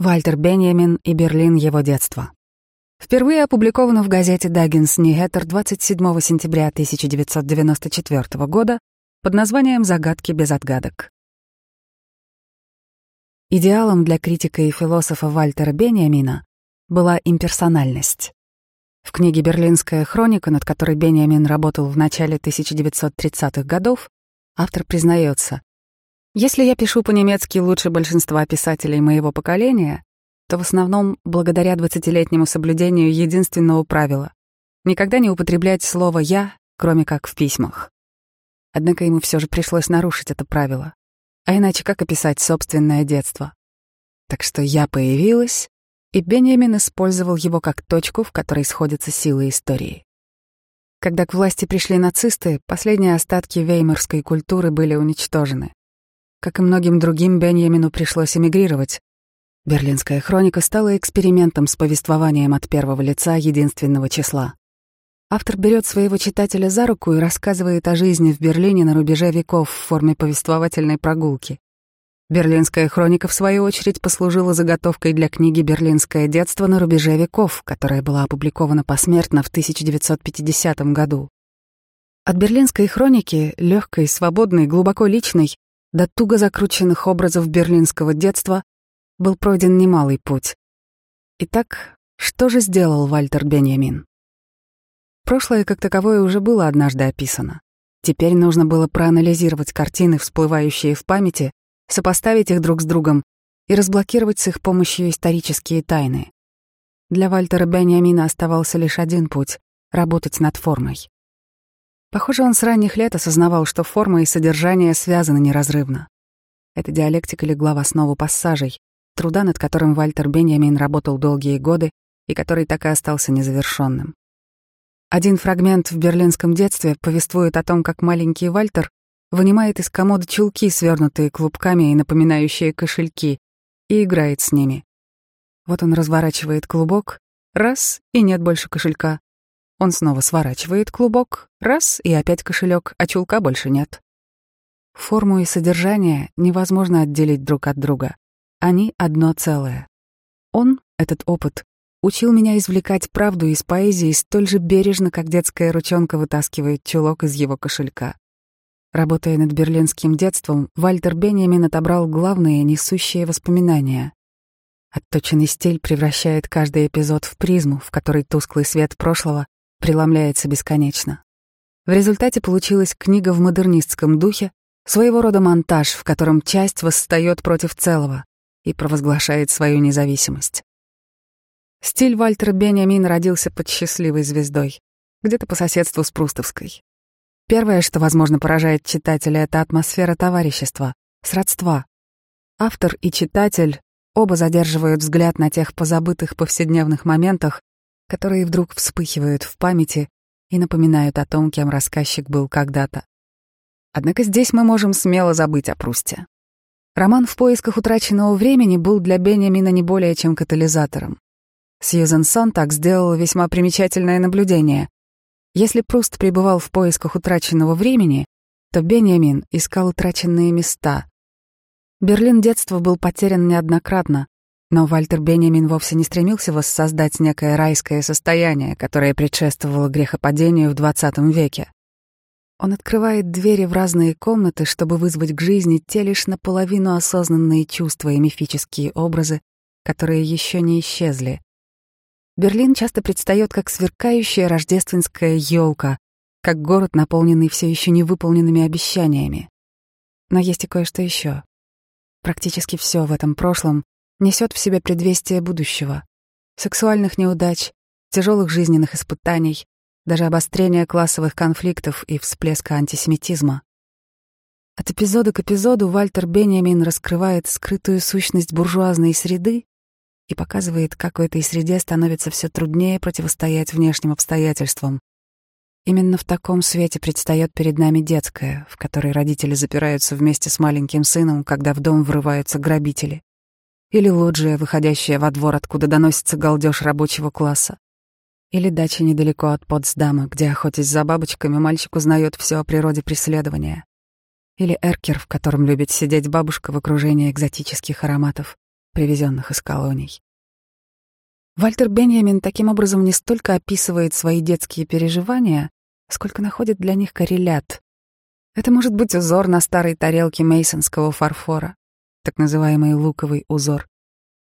Вальтер Бенjamin и Берлин его детства. Впервые опубликовано в газете Даггинс Нигеттер 27 сентября 1994 года под названием «Загадки без отгадок». Идеалом для критика и философа Вальтера Бениамина была имперсональность. В книге «Берлинская хроника», над которой Бениамин работал в начале 1930-х годов, автор признается, «Если я пишу по-немецки лучше большинства писателей моего поколения, то в основном благодаря двадцатилетнему соблюдению единственного правила — никогда не употреблять слово «я», кроме как в письмах. Однако ему все же пришлось нарушить это правило. А иначе как описать собственное детство? Так что я появилась, и Бенjamin использовал его как точку, в которой сходятся силы истории. Когда к власти пришли нацисты, последние остатки веймарской культуры были уничтожены. Как и многим другим, Беньямину пришлось эмигрировать. Берлинская хроника стала экспериментом с повествованием от первого лица единственного числа. Автор берет своего читателя за руку и рассказывает о жизни в Берлине на рубеже веков в форме повествовательной прогулки. Берлинская хроника, в свою очередь, послужила заготовкой для книги «Берлинское детство на рубеже веков», которая была опубликована посмертно в 1950 году. От берлинской хроники, легкой, свободной, глубоко личной, до туго закрученных образов берлинского детства, был пройден немалый путь. Итак, что же сделал Вальтер Беньямин? Прошлое как таковое уже было однажды описано. Теперь нужно было проанализировать картины, всплывающие в памяти, сопоставить их друг с другом и разблокировать с их помощью исторические тайны. Для Вальтера Беньямина оставался лишь один путь — работать над формой. Похоже, он с ранних лет осознавал, что форма и содержание связаны неразрывно. Эта диалектика легла в основу пассажей, труда, над которым Вальтер Беньямин работал долгие годы и который так и остался незавершенным. Один фрагмент в берлинском детстве повествует о том, как маленький Вальтер вынимает из комода чулки, свернутые клубками и напоминающие кошельки, и играет с ними. Вот он разворачивает клубок, раз, и нет больше кошелька. Он снова сворачивает клубок, раз, и опять кошелек, а чулка больше нет. Форму и содержание невозможно отделить друг от друга. Они одно целое. Он, этот опыт, учил меня извлекать правду из поэзии столь же бережно, как детская ручонка вытаскивает чулок из его кошелька. Работая над берлинским детством, Вальтер Бенjamin отобрал главные несущие воспоминания. Отточенный стиль превращает каждый эпизод в призму, в которой тусклый свет прошлого преломляется бесконечно. В результате получилась книга в модернистском духе, своего рода монтаж, в котором часть восстает против целого и провозглашает свою независимость. Стиль Вальтера Бениамин родился под счастливой звездой, где-то по соседству с Прустовской. Первое, что, возможно, поражает читателя, это атмосфера товарищества, сродства. Автор и читатель оба задерживают взгляд на тех позабытых повседневных моментах, которые вдруг вспыхивают в памяти и напоминают о том, кем рассказчик был когда-то. Однако здесь мы можем смело забыть о Прусте. Роман «В поисках утраченного времени» был для Бениамина не более чем катализатором. Сьюзен Сонтак сделала весьма примечательное наблюдение. Если Пруст пребывал в поисках утраченного времени, то Бенjamin искал утраченные места. Берлин детства был потерян неоднократно, но Вальтер Бенjamin вовсе не стремился воссоздать некое райское состояние, которое предшествовало грехопадению в XX веке. Он открывает двери в разные комнаты, чтобы вызвать к жизни те лишь наполовину осознанные чувства и мифические образы, которые еще не исчезли. Берлин часто предстает как сверкающая рождественская елка, как город, наполненный все еще невыполненными обещаниями. Но есть и кое-что еще. Практически все в этом прошлом несет в себе предвестие будущего. Сексуальных неудач, тяжелых жизненных испытаний, даже обострения классовых конфликтов и всплеска антисемитизма. От эпизода к эпизоду Вальтер Бенjamin раскрывает скрытую сущность буржуазной среды и показывает, как в этой среде становится все труднее противостоять внешним обстоятельствам. Именно в таком свете предстает перед нами детская, в которой родители запираются вместе с маленьким сыном, когда в дом врываются грабители. Или лоджия, выходящая во двор, откуда доносится галдеж рабочего класса. Или дача недалеко от Потсдама, где, охотясь за бабочками, мальчик узнает все о природе преследования. Или эркер, в котором любит сидеть бабушка в окружении экзотических ароматов привезенных из колоний. Вальтер Бенjamin таким образом не столько описывает свои детские переживания, сколько находит для них коррелят. Это может быть узор на старой тарелке мейсонского фарфора, так называемый луковый узор.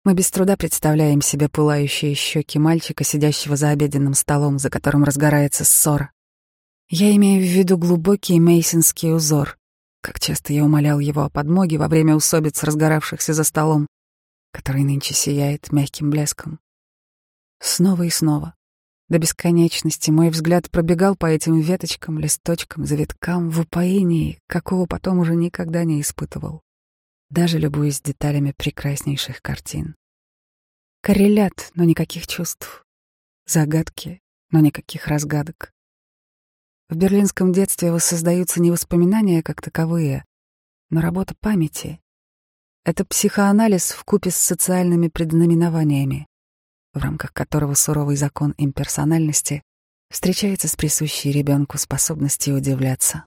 Мы без труда представляем себе пылающие щеки мальчика, сидящего за обеденным столом, за которым разгорается ссора. Я имею в виду глубокий мейсонский узор, как часто я умолял его о подмоге во время усобиц, разгоравшихся за столом, который нынче сияет мягким блеском. Снова и снова. До бесконечности мой взгляд пробегал по этим веточкам, листочкам, завиткам в упоении, какого потом уже никогда не испытывал, даже любуясь деталями прекраснейших картин. Коррелят, но никаких чувств. Загадки, но никаких разгадок. В берлинском детстве воссоздаются не воспоминания как таковые, но работа памяти. Это психоанализ в купе с социальными предзнаменованиями в рамках которого суровый закон имперсональности встречается с присущей ребенку способностью удивляться.